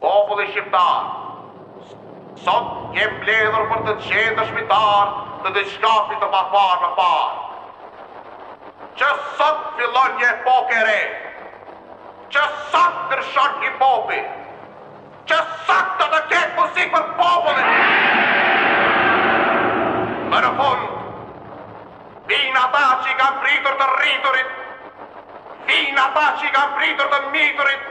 Populli shqiptar sot je mbledhur për të qenë dëshmitar të diçkaje të paparë më parë. Që sot fillon një epokë e re. Që sot ndryshon hip hopi. Që sot do të ketë muzikë për popullin. Më në fund, vinë ata që i kanë pritur të rriturit, vinë ata që i kanë pritur të miturit,